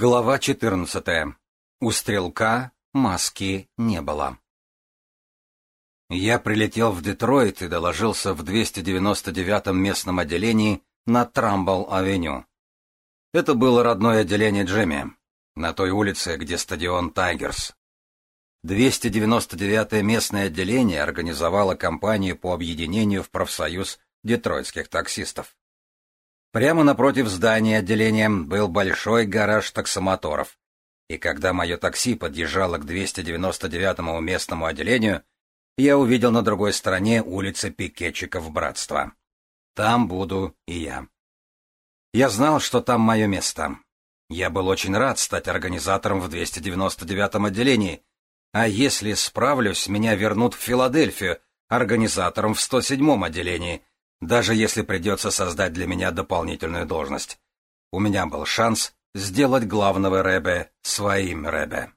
Глава 14. У стрелка маски не было. Я прилетел в Детройт и доложился в 299-м местном отделении на Трамбл-авеню. Это было родное отделение Джемми на той улице, где стадион Тайгерс. 299-е местное отделение организовало кампанию по объединению в профсоюз детройтских таксистов. Прямо напротив здания отделения был большой гараж таксомоторов. И когда мое такси подъезжало к 299-му местному отделению, я увидел на другой стороне улицы пикетчиков братства. Там буду и я. Я знал, что там мое место. Я был очень рад стать организатором в 299-м отделении, а если справлюсь, меня вернут в Филадельфию организатором в 107-м отделении — даже если придется создать для меня дополнительную должность. У меня был шанс сделать главного Рэбе своим Рэбе.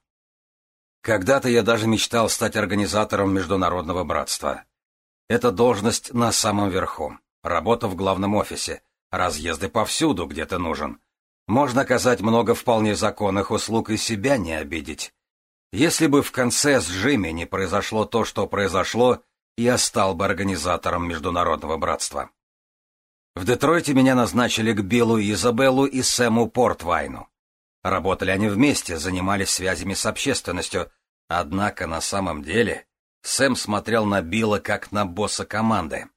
Когда-то я даже мечтал стать организатором международного братства. Это должность на самом верху, работа в главном офисе, разъезды повсюду, где ты нужен. Можно оказать много вполне законных услуг и себя не обидеть. Если бы в конце с Джимми не произошло то, что произошло, я стал бы организатором международного братства. В Детройте меня назначили к Биллу Изабеллу и Сэму Портвайну. Работали они вместе, занимались связями с общественностью, однако на самом деле Сэм смотрел на Билла как на босса команды.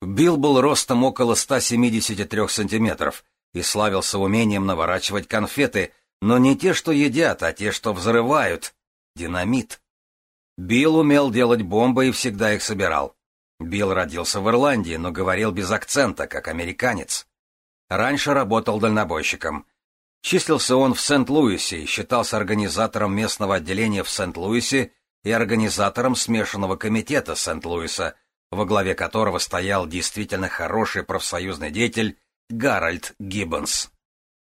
Билл был ростом около 173 сантиметров и славился умением наворачивать конфеты, но не те, что едят, а те, что взрывают. Динамит. Билл умел делать бомбы и всегда их собирал. Билл родился в Ирландии, но говорил без акцента, как американец. Раньше работал дальнобойщиком. Числился он в Сент-Луисе и считался организатором местного отделения в Сент-Луисе и организатором смешанного комитета Сент-Луиса, во главе которого стоял действительно хороший профсоюзный деятель Гарольд Гиббонс.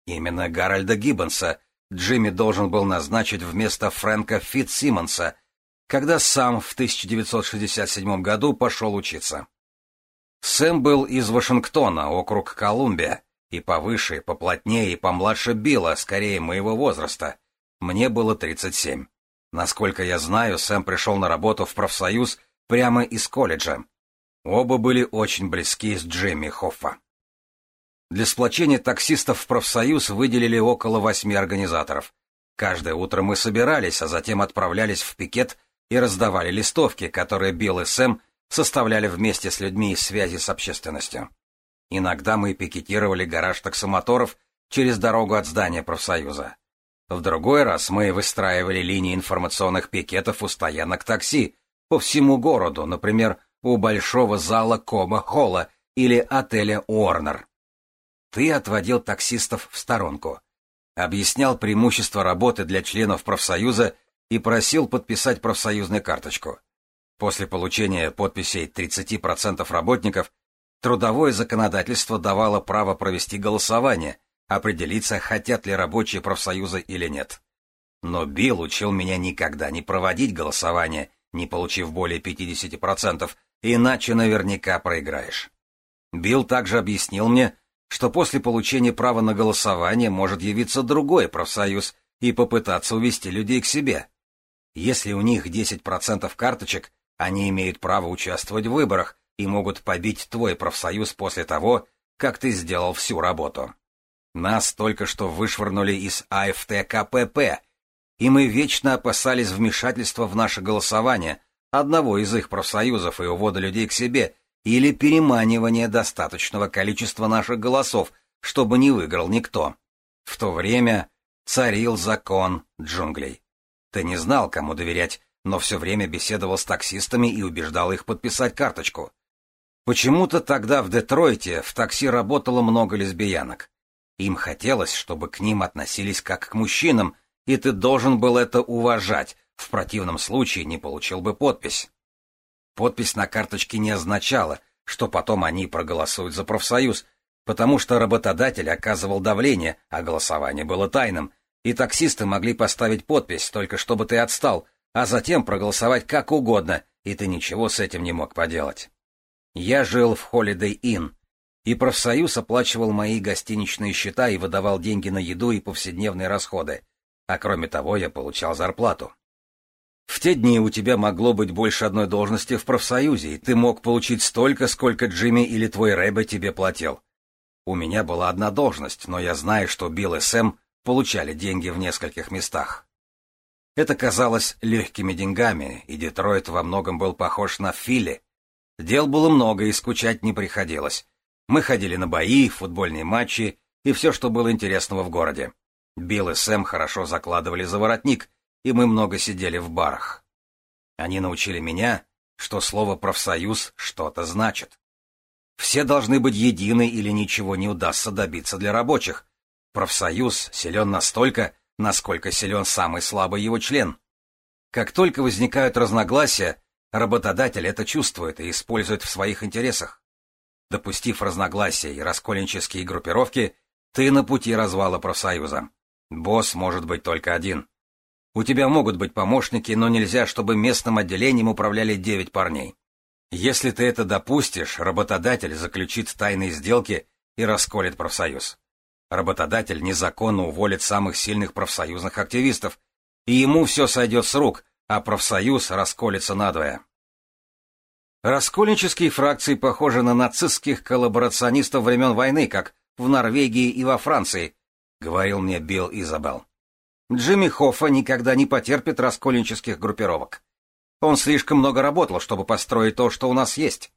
Именно Гарольда Гиббонса Джимми должен был назначить вместо Фрэнка Фитцсиммонса – когда сам в 1967 году пошел учиться. Сэм был из Вашингтона, округ Колумбия, и повыше, поплотнее и помладше Билла, скорее моего возраста. Мне было 37. Насколько я знаю, Сэм пришел на работу в профсоюз прямо из колледжа. Оба были очень близки с Джимми Хоффа. Для сплочения таксистов в профсоюз выделили около восьми организаторов. Каждое утро мы собирались, а затем отправлялись в пикет и раздавали листовки, которые Билл и Сэм составляли вместе с людьми из связи с общественностью. Иногда мы пикетировали гараж таксомоторов через дорогу от здания профсоюза. В другой раз мы выстраивали линии информационных пикетов у стоянок такси по всему городу, например, у большого зала Коба Холла или отеля Уорнер. Ты отводил таксистов в сторонку, объяснял преимущества работы для членов профсоюза и просил подписать профсоюзную карточку. После получения подписей 30% работников трудовое законодательство давало право провести голосование, определиться, хотят ли рабочие профсоюзы или нет. Но Билл учил меня никогда не проводить голосование, не получив более 50%, иначе наверняка проиграешь. Билл также объяснил мне, что после получения права на голосование может явиться другой профсоюз и попытаться увести людей к себе. Если у них 10% карточек, они имеют право участвовать в выборах и могут побить твой профсоюз после того, как ты сделал всю работу. Нас только что вышвырнули из АФТ КПП, и мы вечно опасались вмешательства в наше голосование одного из их профсоюзов и увода людей к себе или переманивания достаточного количества наших голосов, чтобы не выиграл никто. В то время царил закон джунглей. Ты не знал, кому доверять, но все время беседовал с таксистами и убеждал их подписать карточку. Почему-то тогда в Детройте в такси работало много лесбиянок. Им хотелось, чтобы к ним относились как к мужчинам, и ты должен был это уважать, в противном случае не получил бы подпись. Подпись на карточке не означала, что потом они проголосуют за профсоюз, потому что работодатель оказывал давление, а голосование было тайным, и таксисты могли поставить подпись, только чтобы ты отстал, а затем проголосовать как угодно, и ты ничего с этим не мог поделать. Я жил в Holiday Inn, и профсоюз оплачивал мои гостиничные счета и выдавал деньги на еду и повседневные расходы, а кроме того я получал зарплату. В те дни у тебя могло быть больше одной должности в профсоюзе, и ты мог получить столько, сколько Джимми или твой Рэбби тебе платил. У меня была одна должность, но я знаю, что Билл и Сэм получали деньги в нескольких местах. Это казалось легкими деньгами, и Детройт во многом был похож на Филли. Дел было много, и скучать не приходилось. Мы ходили на бои, футбольные матчи и все, что было интересного в городе. Билл и Сэм хорошо закладывали за воротник, и мы много сидели в барах. Они научили меня, что слово «профсоюз» что-то значит. Все должны быть едины или ничего не удастся добиться для рабочих, Профсоюз силен настолько, насколько силен самый слабый его член. Как только возникают разногласия, работодатель это чувствует и использует в своих интересах. Допустив разногласия и раскольнические группировки, ты на пути развала профсоюза. Босс может быть только один. У тебя могут быть помощники, но нельзя, чтобы местным отделением управляли девять парней. Если ты это допустишь, работодатель заключит тайные сделки и расколет профсоюз. Работодатель незаконно уволит самых сильных профсоюзных активистов, и ему все сойдет с рук, а профсоюз расколется надвое. Раскольнические фракции похожи на нацистских коллаборационистов времен войны, как в Норвегии и во Франции, говорил мне Билл Изабелл. Джимми Хоффа никогда не потерпит раскольнических группировок. Он слишком много работал, чтобы построить то, что у нас есть.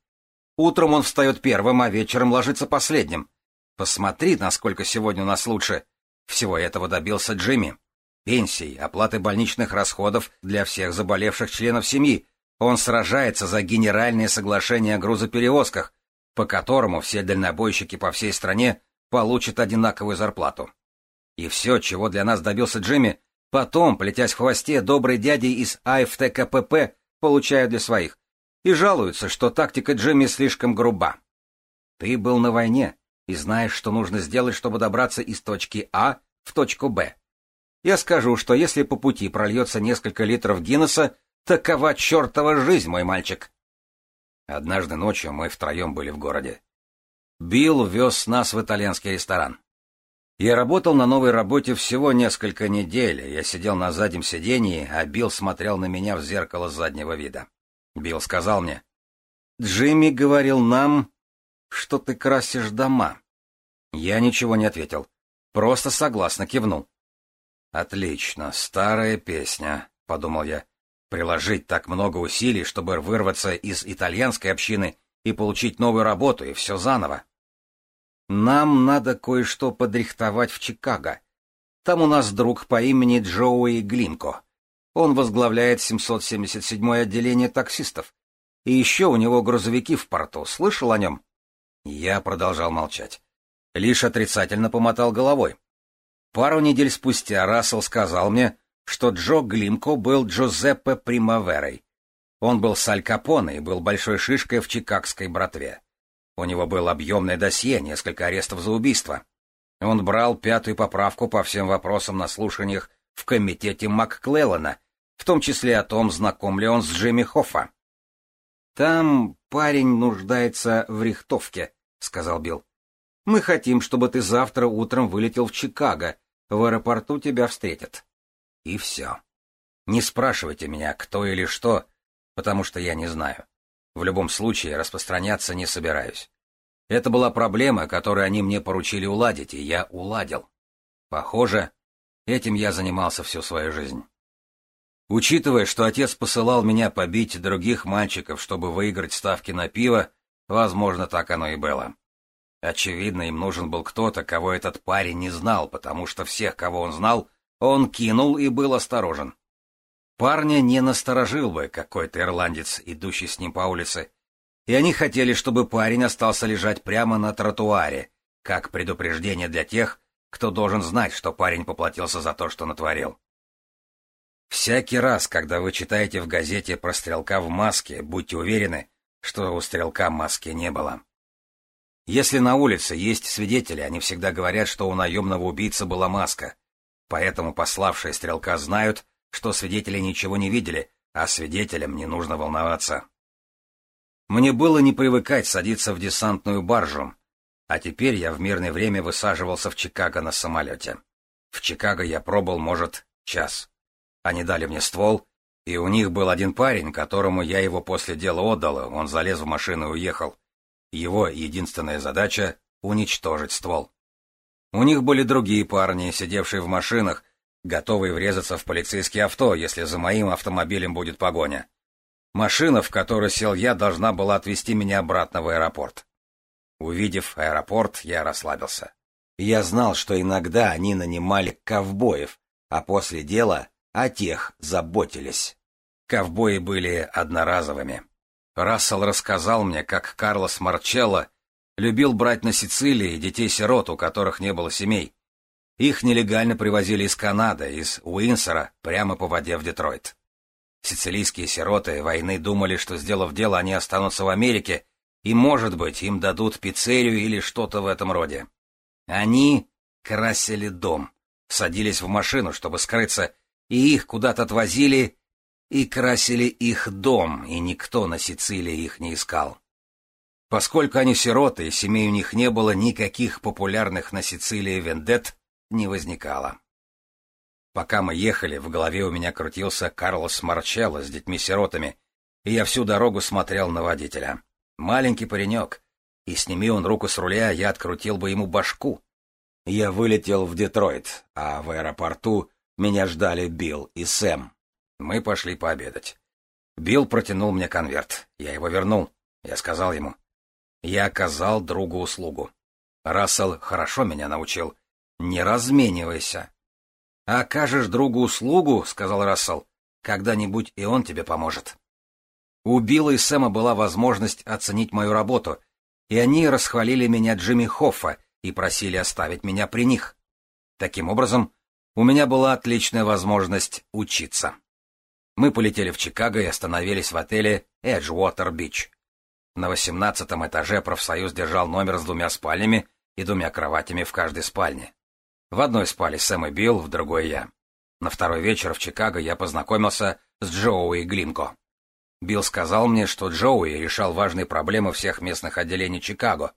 Утром он встает первым, а вечером ложится последним. Посмотри, насколько сегодня у нас лучше. Всего этого добился Джимми. Пенсии, оплаты больничных расходов для всех заболевших членов семьи. Он сражается за генеральное соглашение о грузоперевозках, по которому все дальнобойщики по всей стране получат одинаковую зарплату. И все, чего для нас добился Джимми, потом, плетясь в хвосте, добрые дяди из АФТКПП получают для своих и жалуются, что тактика Джимми слишком груба. Ты был на войне, и знаешь, что нужно сделать, чтобы добраться из точки А в точку Б. Я скажу, что если по пути прольется несколько литров Гиннесса, такова чертова жизнь, мой мальчик. Однажды ночью мы втроем были в городе. Билл вез нас в итальянский ресторан. Я работал на новой работе всего несколько недель, я сидел на заднем сидении, а Билл смотрел на меня в зеркало заднего вида. Билл сказал мне, «Джимми говорил нам, что ты красишь дома. Я ничего не ответил. Просто согласно кивнул. Отлично, старая песня, подумал я. Приложить так много усилий, чтобы вырваться из итальянской общины и получить новую работу, и все заново. Нам надо кое-что подрихтовать в Чикаго. Там у нас друг по имени Джоуи Глинко. Он возглавляет 777-е отделение таксистов. И еще у него грузовики в порту. Слышал о нем? Я продолжал молчать. Лишь отрицательно помотал головой. Пару недель спустя Рассел сказал мне, что Джо Глимко был Джозеппе Примаверой. Он был Саль Капоне и был большой шишкой в чикагской братве. У него было объемное досье, несколько арестов за убийство. Он брал пятую поправку по всем вопросам на слушаниях в комитете МакКлеллана, в том числе о том, знаком ли он с Джимми Хоффа. Там парень нуждается в рихтовке, — сказал Билл. «Мы хотим, чтобы ты завтра утром вылетел в Чикаго. В аэропорту тебя встретят». И все. Не спрашивайте меня, кто или что, потому что я не знаю. В любом случае, распространяться не собираюсь. Это была проблема, которую они мне поручили уладить, и я уладил. Похоже, этим я занимался всю свою жизнь. Учитывая, что отец посылал меня побить других мальчиков, чтобы выиграть ставки на пиво, Возможно, так оно и было. Очевидно, им нужен был кто-то, кого этот парень не знал, потому что всех, кого он знал, он кинул и был осторожен. Парня не насторожил бы какой-то ирландец, идущий с ним по улице, и они хотели, чтобы парень остался лежать прямо на тротуаре, как предупреждение для тех, кто должен знать, что парень поплатился за то, что натворил. Всякий раз, когда вы читаете в газете про стрелка в маске, будьте уверены, что у стрелка маски не было. Если на улице есть свидетели, они всегда говорят, что у наемного убийцы была маска. Поэтому пославшие стрелка знают, что свидетели ничего не видели, а свидетелям не нужно волноваться. Мне было не привыкать садиться в десантную баржу, а теперь я в мирное время высаживался в Чикаго на самолете. В Чикаго я пробыл, может, час. Они дали мне ствол, и у них был один парень, которому я его после дела отдала, он залез в машину и уехал. Его единственная задача — уничтожить ствол. У них были другие парни, сидевшие в машинах, готовые врезаться в полицейские авто, если за моим автомобилем будет погоня. Машина, в которую сел я, должна была отвезти меня обратно в аэропорт. Увидев аэропорт, я расслабился. Я знал, что иногда они нанимали ковбоев, а после дела о тех заботились. Ковбои были одноразовыми. Рассел рассказал мне, как Карлос Марчелло любил брать на Сицилии детей-сирот, у которых не было семей. Их нелегально привозили из Канады, из Уинсера прямо по воде в Детройт. Сицилийские сироты войны думали, что, сделав дело, они останутся в Америке, и, может быть, им дадут пиццерию или что-то в этом роде. Они красили дом, садились в машину, чтобы скрыться, и их куда-то отвозили и красили их дом, и никто на Сицилии их не искал. Поскольку они сироты, и семей у них не было, никаких популярных на Сицилии вендет не возникало. Пока мы ехали, в голове у меня крутился Карлос Марчелло с детьми-сиротами, и я всю дорогу смотрел на водителя. Маленький паренек, и сними он руку с руля, я открутил бы ему башку. Я вылетел в Детройт, а в аэропорту меня ждали Билл и Сэм. Мы пошли пообедать. Билл протянул мне конверт. Я его вернул. Я сказал ему. Я оказал другу услугу. Рассел хорошо меня научил. Не разменивайся. «Окажешь другу услугу», — сказал Рассел. «Когда-нибудь и он тебе поможет». У Билла и Сэма была возможность оценить мою работу, и они расхвалили меня Джимми Хоффа и просили оставить меня при них. Таким образом, у меня была отличная возможность учиться. Мы полетели в Чикаго и остановились в отеле Edgewater Beach. На восемнадцатом этаже профсоюз держал номер с двумя спальнями и двумя кроватями в каждой спальне. В одной спали Сэм и Билл, в другой я. На второй вечер в Чикаго я познакомился с Джоуи Глинко. Билл сказал мне, что Джоуи решал важные проблемы всех местных отделений Чикаго,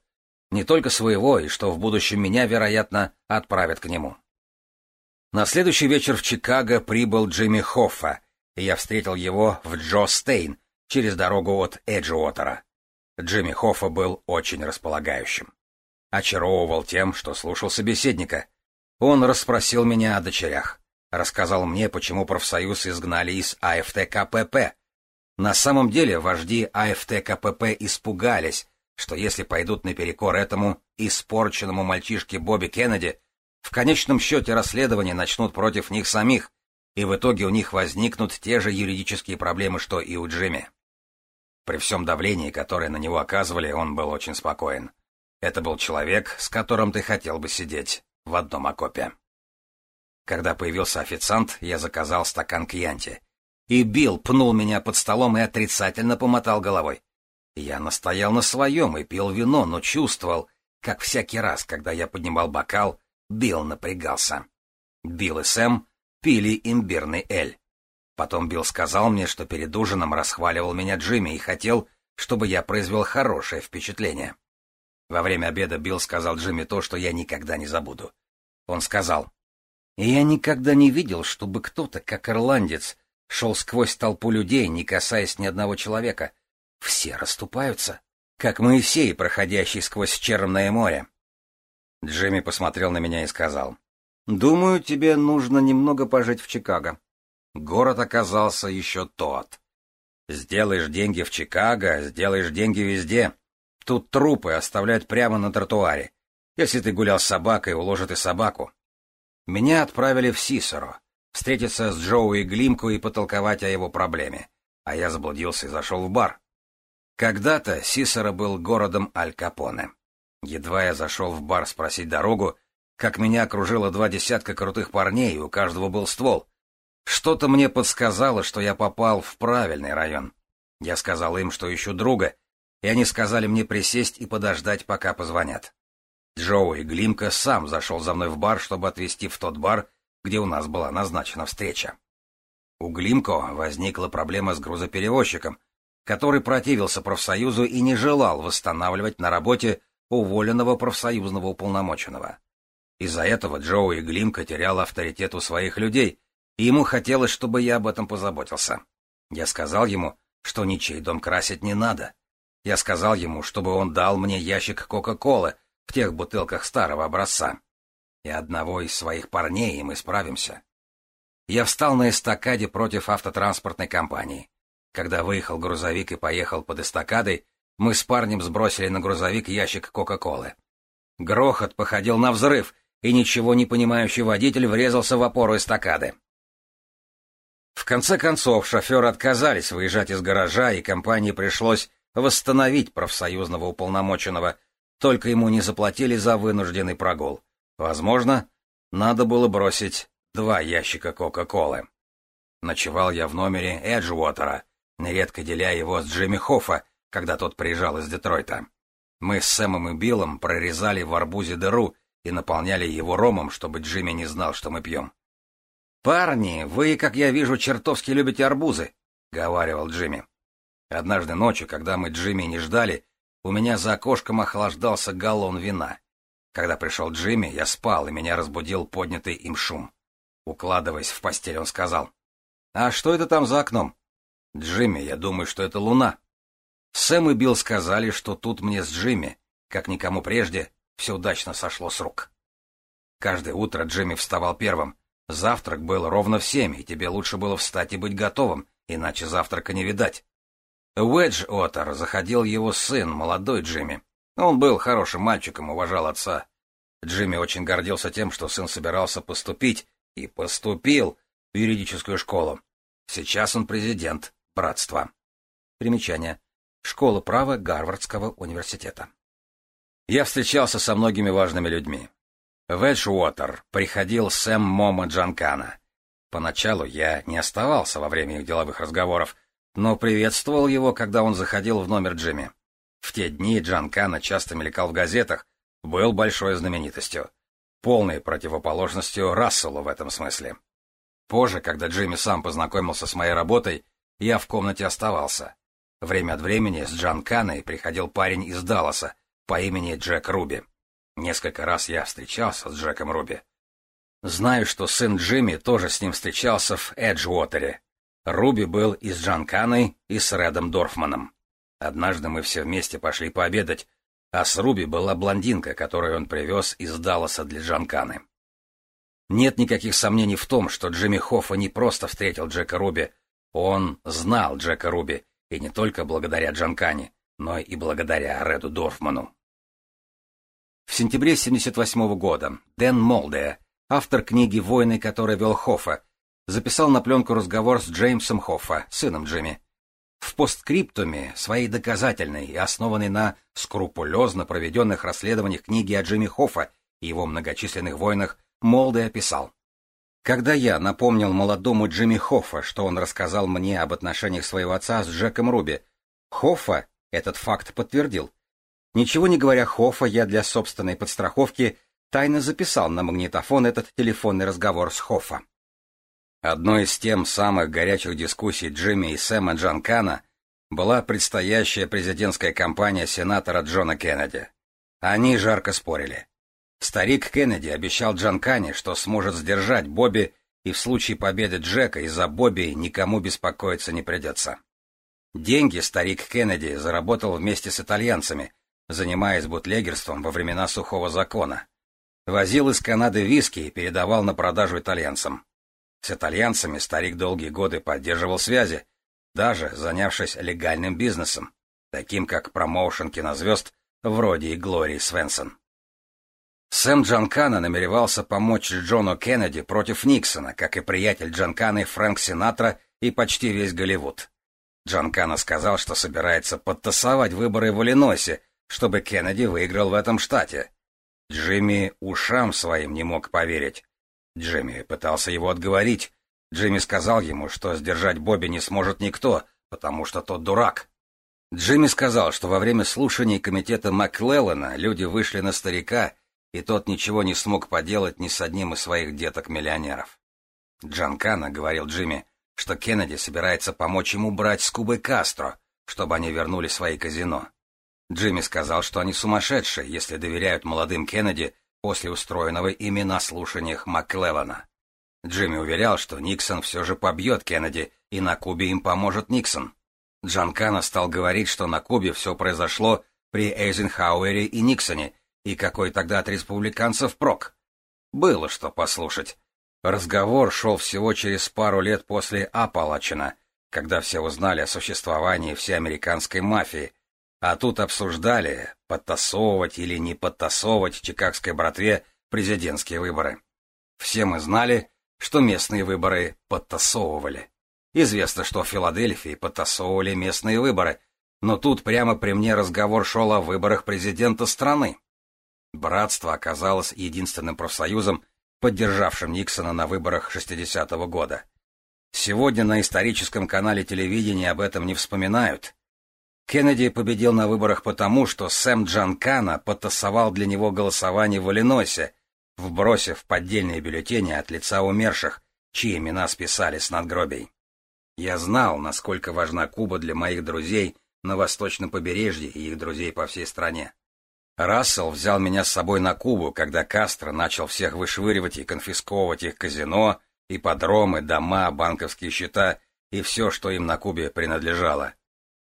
не только своего, и что в будущем меня, вероятно, отправят к нему. На следующий вечер в Чикаго прибыл Джимми Хоффа — я встретил его в Джо Стейн через дорогу от Эджиотера. Джимми Хоффа был очень располагающим. Очаровывал тем, что слушал собеседника. Он расспросил меня о дочерях. Рассказал мне, почему профсоюз изгнали из АФТ-КПП. На самом деле вожди АФТ-КПП испугались, что если пойдут наперекор этому испорченному мальчишке Бобби Кеннеди, в конечном счете расследование начнут против них самих, и в итоге у них возникнут те же юридические проблемы, что и у Джимми. При всем давлении, которое на него оказывали, он был очень спокоен. Это был человек, с которым ты хотел бы сидеть в одном окопе. Когда появился официант, я заказал стакан кьянти. И Билл пнул меня под столом и отрицательно помотал головой. Я настоял на своем и пил вино, но чувствовал, как всякий раз, когда я поднимал бокал, Билл напрягался. Билл и Сэм пили имбирный эль. Потом Билл сказал мне, что перед ужином расхваливал меня Джимми и хотел, чтобы я произвел хорошее впечатление. Во время обеда Билл сказал Джимми то, что я никогда не забуду. Он сказал, «Я никогда не видел, чтобы кто-то, как ирландец, шел сквозь толпу людей, не касаясь ни одного человека. Все расступаются, как Моисей, проходящий сквозь Черное море». Джимми посмотрел на меня и сказал, Думаю, тебе нужно немного пожить в Чикаго. Город оказался еще тот. Сделаешь деньги в Чикаго, сделаешь деньги везде. Тут трупы оставляют прямо на тротуаре. Если ты гулял с собакой, уложат и собаку. Меня отправили в Сисеро, встретиться с Джоуи Глимко и потолковать о его проблеме. А я заблудился и зашел в бар. Когда-то Сисеро был городом Аль Капоне. Едва я зашел в бар спросить дорогу, как меня окружило два десятка крутых парней, и у каждого был ствол. Что-то мне подсказало, что я попал в правильный район. Я сказал им, что ищу друга, и они сказали мне присесть и подождать, пока позвонят. Джоуи Глимка сам зашел за мной в бар, чтобы отвезти в тот бар, где у нас была назначена встреча. У Глимко возникла проблема с грузоперевозчиком, который противился профсоюзу и не желал восстанавливать на работе уволенного профсоюзного уполномоченного. Из-за этого Джоу и Глимка терял авторитет у своих людей, и ему хотелось, чтобы я об этом позаботился. Я сказал ему, что ничей дом красить не надо. Я сказал ему, чтобы он дал мне ящик Кока-Колы в тех бутылках старого образца. И одного из своих парней, и мы справимся. Я встал на эстакаде против автотранспортной компании. Когда выехал грузовик и поехал под эстакадой, мы с парнем сбросили на грузовик ящик Кока-Колы. Грохот походил на взрыв, и ничего не понимающий водитель врезался в опору эстакады. В конце концов, шоферы отказались выезжать из гаража, и компании пришлось восстановить профсоюзного уполномоченного, только ему не заплатили за вынужденный прогул. Возможно, надо было бросить два ящика Кока-Колы. Ночевал я в номере Эджуотера, нередко деля его с Джимми Хоффа, когда тот приезжал из Детройта. Мы с Сэмом и Биллом прорезали в арбузе дыру, и наполняли его ромом, чтобы Джимми не знал, что мы пьем. «Парни, вы, как я вижу, чертовски любите арбузы», — говаривал Джимми. Однажды ночью, когда мы Джимми не ждали, у меня за окошком охлаждался галлон вина. Когда пришел Джимми, я спал, и меня разбудил поднятый им шум. Укладываясь в постель, он сказал. «А что это там за окном?» «Джимми, я думаю, что это луна». Сэм и Билл сказали, что тут мне с Джимми, как никому прежде, все удачно сошло с рук. Каждое утро Джимми вставал первым. Завтрак был ровно в семь, и тебе лучше было встать и быть готовым, иначе завтрака не видать. Уэдж Оттер заходил его сын, молодой Джимми. Он был хорошим мальчиком, уважал отца. Джимми очень гордился тем, что сын собирался поступить, и поступил в юридическую школу. Сейчас он президент братства. Примечание. Школа права Гарвардского университета. Я встречался со многими важными людьми. Вэдж Уотер приходил Сэм Мома Джанкана. Поначалу я не оставался во время их деловых разговоров, но приветствовал его, когда он заходил в номер Джимми. В те дни Джанкана часто мелькал в газетах, был большой знаменитостью. Полной противоположностью Расселу в этом смысле. Позже, когда Джимми сам познакомился с моей работой, я в комнате оставался. Время от времени с Джанканой приходил парень из Далласа, по имени Джек Руби. Несколько раз я встречался с Джеком Руби. Знаю, что сын Джимми тоже с ним встречался в Эджуотере. Руби был и с Джанканой, и с Рэдом Дорфманом. Однажды мы все вместе пошли пообедать, а с Руби была блондинка, которую он привез из Далласа для Джанканы. Нет никаких сомнений в том, что Джимми Хоффа не просто встретил Джека Руби, он знал Джека Руби, и не только благодаря Джанкане но и благодаря Реду Дорфману. В сентябре 1978 года Дэн Молде, автор книги «Войны, которые вел Хоффа», записал на пленку разговор с Джеймсом Хоффа, сыном Джимми. В постскриптуме своей доказательной и основанной на скрупулезно проведенных расследованиях книги о Джимми Хоффа и его многочисленных войнах Молде описал. Когда я напомнил молодому Джимми Хоффа, что он рассказал мне об отношениях своего отца с Джеком Руби, Хоффа этот факт подтвердил. Ничего не говоря Хофа, я для собственной подстраховки тайно записал на магнитофон этот телефонный разговор с Хофа. Одной из тем самых горячих дискуссий Джимми и Сэма Джанкана была предстоящая президентская кампания сенатора Джона Кеннеди. Они жарко спорили. Старик Кеннеди обещал Джанкане, что сможет сдержать Бобби, и в случае победы Джека из-за Бобби никому беспокоиться не придется. Деньги старик Кеннеди заработал вместе с итальянцами, занимаясь бутлегерством во времена сухого закона. Возил из Канады виски и передавал на продажу итальянцам. С итальянцами старик долгие годы поддерживал связи, даже занявшись легальным бизнесом, таким как промоушен кинозвезд вроде и Глории Свенсон. Сэм Джанкана намеревался помочь Джону Кеннеди против Никсона, как и приятель Джанканы Фрэнк Синатра и почти весь Голливуд. Джанкана сказал, что собирается подтасовать выборы в Иллинойсе, чтобы Кеннеди выиграл в этом штате. Джимми ушам своим не мог поверить. Джимми пытался его отговорить. Джимми сказал ему, что сдержать Бобби не сможет никто, потому что тот дурак. Джимми сказал, что во время слушаний комитета Макклеллана люди вышли на старика, и тот ничего не смог поделать ни с одним из своих деток-миллионеров. Джанкана, — говорил Джимми, — что Кеннеди собирается помочь ему брать с Кубой Кастро, чтобы они вернули свои казино. Джимми сказал, что они сумасшедшие, если доверяют молодым Кеннеди после устроенного ими на слушаниях Маклеллана. Джимми уверял, что Никсон все же побьет Кеннеди, и на Кубе им поможет Никсон. Джанкана стал говорить, что на Кубе все произошло при Эйзенхауэре и Никсоне, и какой тогда от республиканцев прок. Было что послушать. Разговор шел всего через пару лет после Апалачина, когда все узнали о существовании всеамериканской мафии, а тут обсуждали, подтасовывать или не подтасовывать чикагской братве президентские выборы. Все мы знали, что местные выборы подтасовывали. Известно, что в Филадельфии подтасовывали местные выборы, но тут прямо при мне разговор шел о выборах президента страны. Братство оказалось единственным профсоюзом, поддержавшим Никсона на выборах 60-го года. Сегодня на историческом канале телевидения об этом не вспоминают. Кеннеди победил на выборах потому, что Сэм Джанкана потасовал для него голосование в Иллинойсе, вбросив поддельные бюллетени от лица умерших, чьи имена списали с надгробий. Я знал, насколько важна Куба для моих друзей на восточном побережье и их друзей по всей стране. Рассел взял меня с собой на Кубу, когда Кастро начал всех вышвыривать и конфисковывать их казино, ипподромы, дома, банковские счета и все, что им на Кубе принадлежало.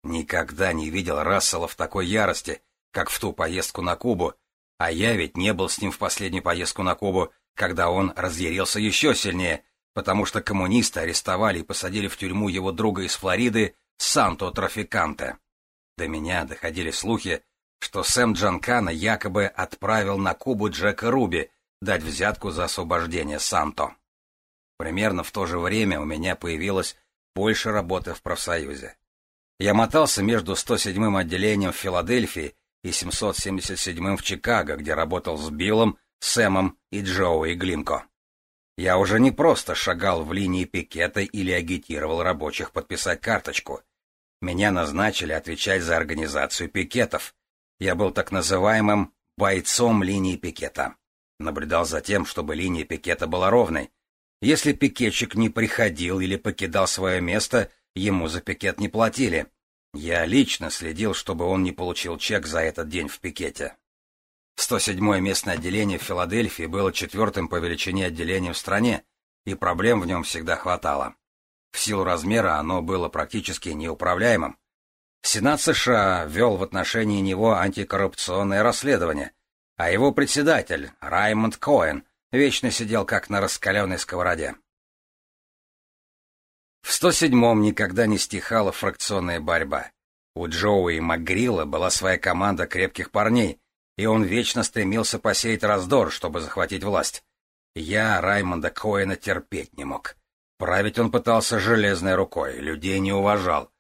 Никогда не видел Рассела в такой ярости, как в ту поездку на Кубу, а я ведь не был с ним в последнюю поездку на Кубу, когда он разъярился еще сильнее, потому что коммунисты арестовали и посадили в тюрьму его друга из Флориды, Санто Трафиканте. До меня доходили слухи, что Сэм Джанкана якобы отправил на Кубу Джека Руби дать взятку за освобождение Санто. Примерно в то же время у меня появилось больше работы в профсоюзе. Я мотался между 107-м отделением в Филадельфии и 777-м в Чикаго, где работал с Биллом, Сэмом и Джоуи Глинко. Я уже не просто шагал в линии пикета или агитировал рабочих подписать карточку. Меня назначили отвечать за организацию пикетов, я был так называемым «бойцом линии пикета». Наблюдал за тем, чтобы линия пикета была ровной. Если пикетчик не приходил или покидал свое место, ему за пикет не платили. Я лично следил, чтобы он не получил чек за этот день в пикете. 107-е местное отделение в Филадельфии было четвертым по величине отделением в стране, и проблем в нем всегда хватало. В силу размера оно было практически неуправляемым. Сенат США вел в отношении него антикоррупционное расследование, а его председатель, Раймонд Коэн, вечно сидел как на раскаленной сковороде. В 107-м никогда не стихала фракционная борьба. У Джоуи и Макгрила была своя команда крепких парней, и он вечно стремился посеять раздор, чтобы захватить власть. Я Раймонда Коэна терпеть не мог. Править он пытался железной рукой, людей не уважал,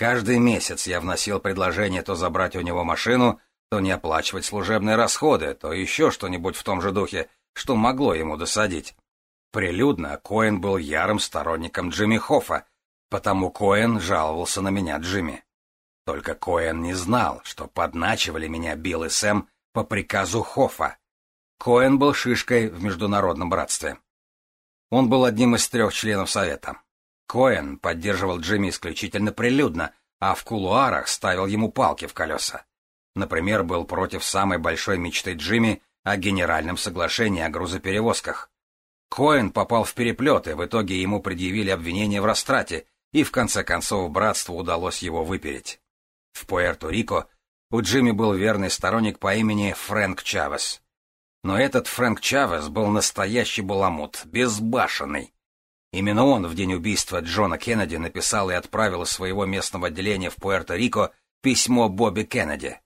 Каждый месяц я вносил предложение то забрать у него машину, то не оплачивать служебные расходы, то еще что-нибудь в том же духе, что могло ему досадить. Прилюдно Коэн был ярым сторонником Джимми Хоффа, потому Коэн жаловался на меня Джимми. Только Коэн не знал, что подначивали меня Билл и Сэм по приказу Хоффа. Коэн был шишкой в международном братстве. Он был одним из трех членов Совета. Коэн поддерживал Джимми исключительно прилюдно, а в кулуарах ставил ему палки в колеса. Например, был против самой большой мечты Джимми о генеральном соглашении о грузоперевозках. Коэн попал в переплет, и в итоге ему предъявили обвинение в растрате, и в конце концов братству удалось его выпереть. В Пуэрто-Рико у Джимми был верный сторонник по имени Фрэнк Чавес. Но этот Фрэнк Чавес был настоящий баламут, безбашенный. Именно он в день убийства Джона Кеннеди написал и отправил из своего местного отделения в Пуэрто-Рико письмо Бобби Кеннеди.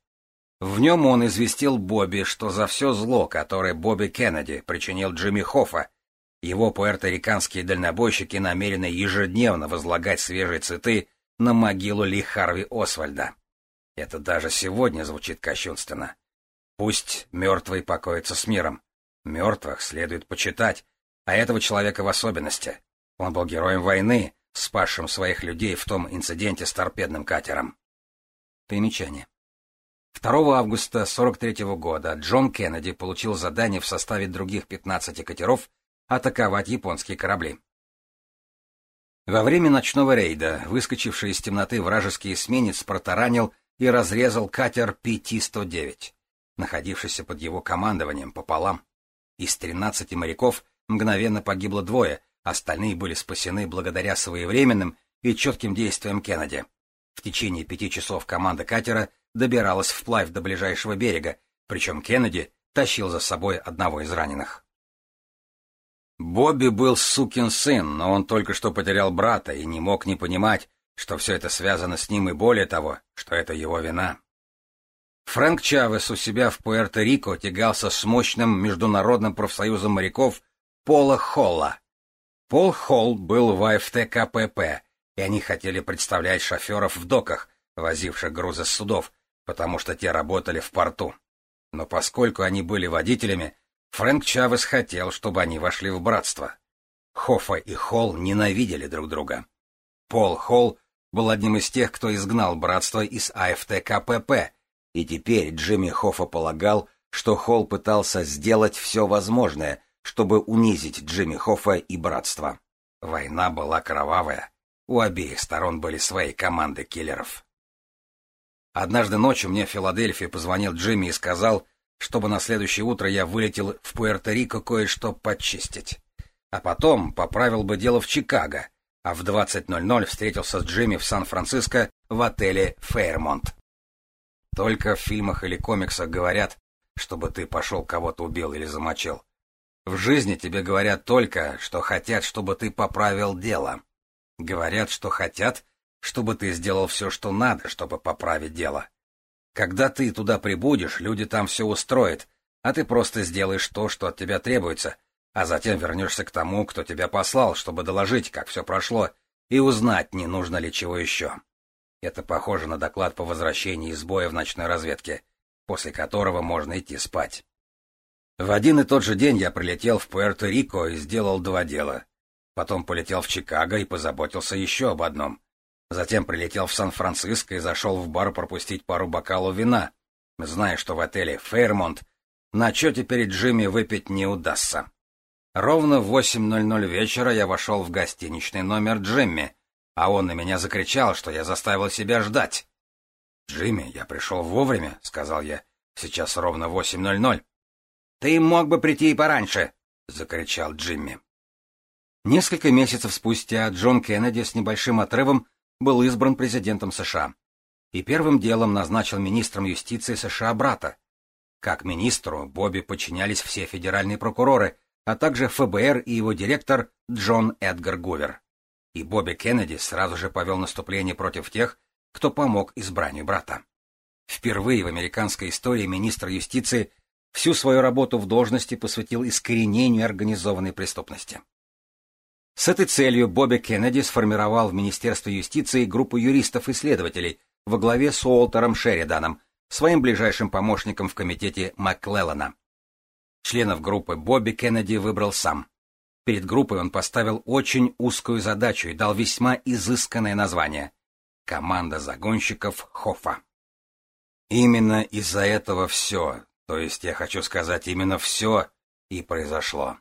В нем он известил Бобби, что за все зло, которое Бобби Кеннеди причинил Джимми Хоффа, его пуэрториканские дальнобойщики намерены ежедневно возлагать свежие цветы на могилу Ли Харви Освальда. Это даже сегодня звучит кощунственно. Пусть мертвый покоится с миром. Мертвых следует почитать, а этого человека в особенности. Он был героем войны, спасшим своих людей в том инциденте с торпедным катером. Примечание. 2 августа 43 года Джон Кеннеди получил задание в составе других 15 катеров атаковать японские корабли. Во время ночного рейда выскочивший из темноты вражеский эсминец протаранил и разрезал катер PT-109, находившийся под его командованием пополам. Из 13 моряков мгновенно погибло двое — Остальные были спасены благодаря своевременным и четким действиям Кеннеди. В течение пяти часов команда катера добиралась вплавь до ближайшего берега, причем Кеннеди тащил за собой одного из раненых. Бобби был сукин сын, но он только что потерял брата и не мог не понимать, что все это связано с ним и более того, что это его вина. Фрэнк Чавес у себя в Пуэрто-Рико тягался с мощным международным профсоюзом моряков Пола Холла, Пол Холл был в АФТ-КПП, и они хотели представлять шоферов в доках, возивших грузы с судов, потому что те работали в порту. Но поскольку они были водителями, Фрэнк Чавес хотел, чтобы они вошли в братство. Хоффа и Холл ненавидели друг друга. Пол Холл был одним из тех, кто изгнал братство из АФТ-КПП, и теперь Джимми Хоффа полагал, что Холл пытался сделать все возможное, чтобы унизить Джимми Хоффа и братство. Война была кровавая. У обеих сторон были свои команды киллеров. Однажды ночью мне в Филадельфии позвонил Джимми и сказал, чтобы на следующее утро я вылетел в Пуэрто-Рико кое-что подчистить. А потом поправил бы дело в Чикаго, а в 20.00 встретился с Джимми в Сан-Франциско в отеле «Фейрмонт». Только в фильмах или комиксах говорят, чтобы ты пошел кого-то убил или замочил. В жизни тебе говорят только, что хотят, чтобы ты поправил дело. Говорят, что хотят, чтобы ты сделал все, что надо, чтобы поправить дело. Когда ты туда прибудешь, люди там все устроят, а ты просто сделаешь то, что от тебя требуется, а затем вернешься к тому, кто тебя послал, чтобы доложить, как все прошло, и узнать, не нужно ли чего еще. Это похоже на доклад по возвращении из боя в ночной разведке, после которого можно идти спать. В один и тот же день я прилетел в Пуэрто-Рико и сделал два дела. Потом полетел в Чикаго и позаботился еще об одном. Затем прилетел в Сан-Франциско и зашел в бар пропустить пару бокалов вина, зная, что в отеле «Фейрмонт» на отчете перед Джимми выпить не удастся. Ровно в 8.00 вечера я вошел в гостиничный номер Джимми, а он на меня закричал, что я заставил себя ждать. «Джимми, я пришел вовремя», — сказал я. «Сейчас ровно 8.00». «Ты мог бы прийти и пораньше!» — закричал Джимми. Несколько месяцев спустя Джон Кеннеди с небольшим отрывом был избран президентом США и первым делом назначил министром юстиции США брата. Как министру Бобби подчинялись все федеральные прокуроры, а также ФБР и его директор Джон Эдгар Гувер. И Бобби Кеннеди сразу же повел наступление против тех, кто помог избранию брата. Впервые в американской истории министр юстиции – всю свою работу в должности посвятил искоренению организованной преступности. С этой целью Бобби Кеннеди сформировал в Министерстве юстиции группу юристов и следователей во главе с Уолтером Шериданом, своим ближайшим помощником в комитете Макклеллана. Членов группы Бобби Кеннеди выбрал сам. Перед группой он поставил очень узкую задачу и дал весьма изысканное название — «Команда загонщиков Хофа». Именно из-за этого все, то есть я хочу сказать именно все и произошло.